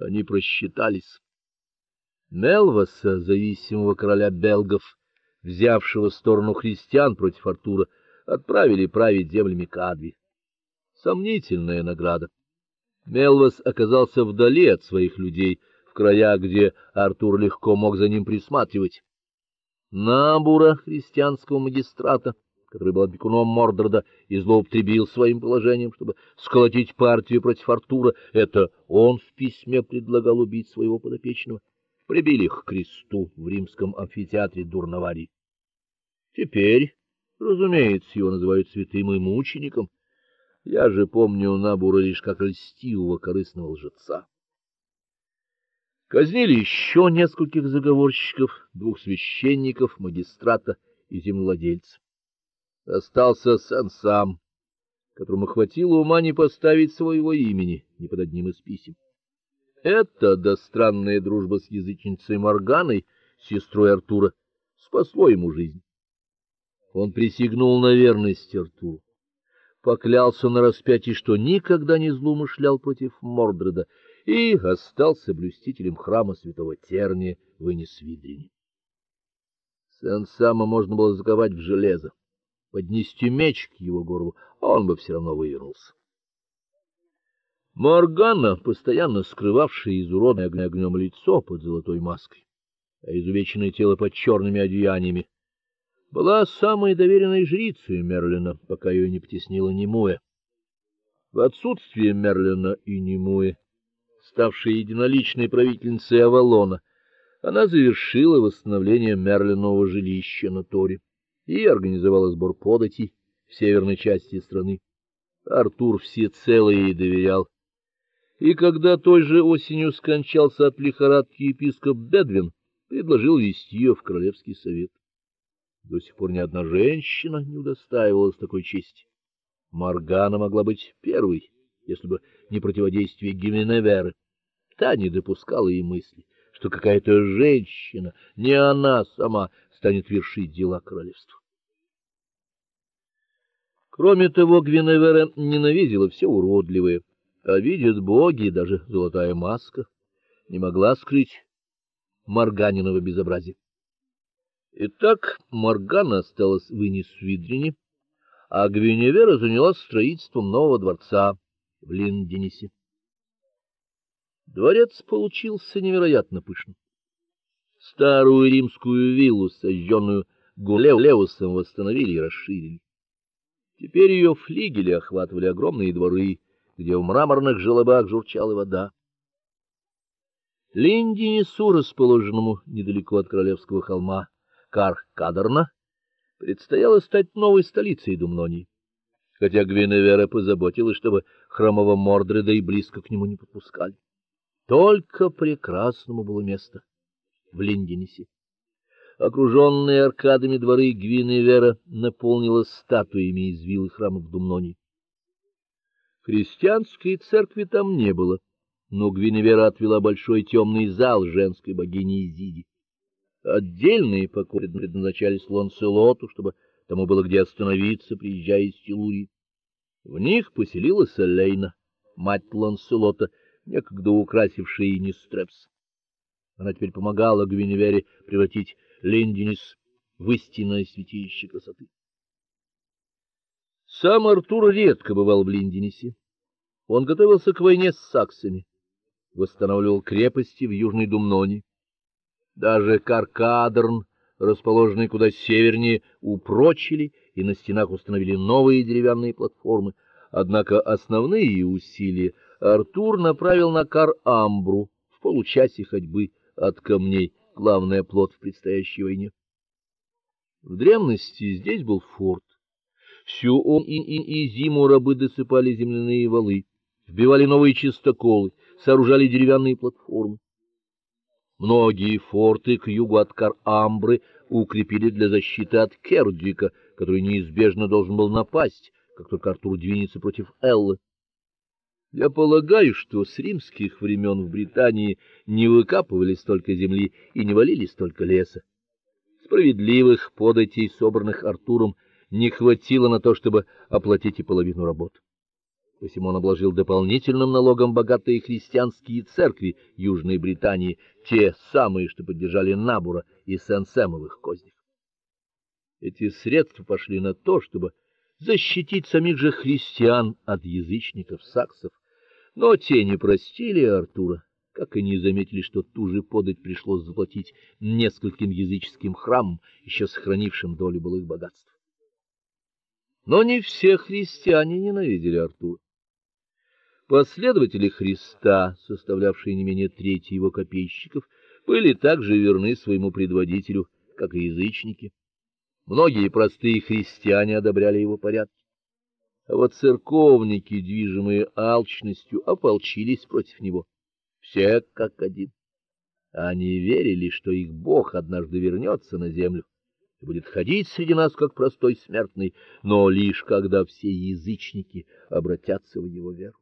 Они просчитались. Мелваса, зависимого короля белгов, взявшего сторону христиан против Артура, отправили править землями Кадви. Сомнительная награда. Мелвас оказался вдали от своих людей, в краях, где Артур легко мог за ним присматривать. Набура христианского магистрата, который был опекуном Мордорда и злоупотребил своим положением, чтобы сколотить партию против Артура, это он в письме предлагал убить своего подопечного прибили их к кресту в римском амфитеатре Дурнавари. Теперь, разумеется, его называют святым и мучеником. Я же помню Набура лишь как льстивого корыстного лжеца. Казнили еще нескольких заговорщиков, двух священников, магистрата и землевладельца. Остался сын сам, которому хватило ума не поставить своего имени ни под одним из писем. Это да странная дружба с язычницей Морганой, сестрой Артура, спасло ему жизнь. Он присягнул на верность Артуру, поклялся на распятии, что никогда не злоумышлял против Мордреда, и остался блюстителем храма святого Терния в Инисвидрине. Сен-Сама можно было заковать в железо, поднести меч к его горлу, а он бы все равно вывернулся. Моргана, постоянно скрывавшая изуродованное огнем лицо под золотой маской, а изувеченное тело под черными одеяниями, была самой доверенной жрицей Мерлина, пока ее не потеснила Немуэ. В отсутствие Мерлина и Немуэ, ставшей единоличной правительницей Авалона, она завершила восстановление Мерлинового жилища на Торе и организовала сбор податей в северной части страны. Артур всецело ей доверял и когда той же осенью скончался от лихорадки епископ Бедвин, предложил вести ее в королевский совет. До сих пор ни одна женщина не удостаивалась такой чести. Маргана могла быть первой, если бы не противодействие Гименеверы. Та не допускала и мысли, что какая-то женщина, не она сама, станет вершить дела королевства. Кроме того, Гвиневера ненавидела все уродливое а видят боги, даже золотая маска не могла скрыть Марганиного безобразия. Итак, Маргана осталась в Инисвидрине, а Гвиневера занялась строительством нового дворца в Линденисе. Дворец получился невероятно пышным. Старую римскую виллу, сожженную Гулеусом, восстановили и расширили. Теперь ее флигели охватывали огромные дворы, где в мраморных желобах журчала вода. Линдинису, расположенному недалеко от королевского холма Кар-Кадарна, предстояло стать новой столицей Думнонии, хотя Гвиневера позаботилась, чтобы храмового Мордреда и близко к нему не подпускали. Только прекрасному было место в Линдинисе. Окруженные аркадами дворы Гвиневера наполнилась статуями из виллы храмов Думнонии. Христианской церкви там не было, но Гвиневера отвела большой темный зал женской богини Изиди. Отдельные покои предназначались Ланселоту, чтобы тому было где остановиться, приезжая из Силурии. В них поселилась Лейна, мать Ланселота, некогда украсившая Инистрепс. Она теперь помогала Гвиневере превратить Лендинис в истинное святилище красоты. Сам Артур редко бывал в Линденисе. Он готовился к войне с саксами, восстанавливал крепости в Южной Думноне. Даже Каркадерн, расположенный куда севернее, упрочили и на стенах установили новые деревянные платформы. Однако основные усилия Артур направил на Кар-Амбру в получасе ходьбы от камней, главный оплот в предстоящей войне. В древности здесь был форт Всю он и, и, и зиму рабы досыпали земляные валы, вбивали новые чистоколы, сооружали деревянные платформы. Многие форты к югу от Кар-Амбры укрепили для защиты от Кердвика, который неизбежно должен был напасть, как только Артур двинется против Эллы. Я полагаю, что с римских времен в Британии не выкапывали столько земли и не валили столько леса. Справедливых податей, собранных Артуром, не хватило на то, чтобы оплатить и половину работ. Посему он обложил дополнительным налогом богатые христианские церкви Южной Британии, те самые, что поддержали Набура и Сен-Сэмовых кознях. Эти средства пошли на то, чтобы защитить самих же христиан от язычников саксов, но те не простили Артура, как и не заметили, что ту же подать пришлось заплатить нескольким языческим храмам, еще сохранившим долю былых богатств. Но не все христиане ненавидели Артура. Последователи Христа, составлявшие не менее трети его копейщиков, были также верны своему предводителю, как и язычники. Многие простые христиане одобряли его порядки. А вот церковники, движимые алчностью, ополчились против него. Все как один. Они верили, что их Бог однажды вернется на землю и будет ходить среди нас как простой смертный, но лишь когда все язычники обратятся в его веру.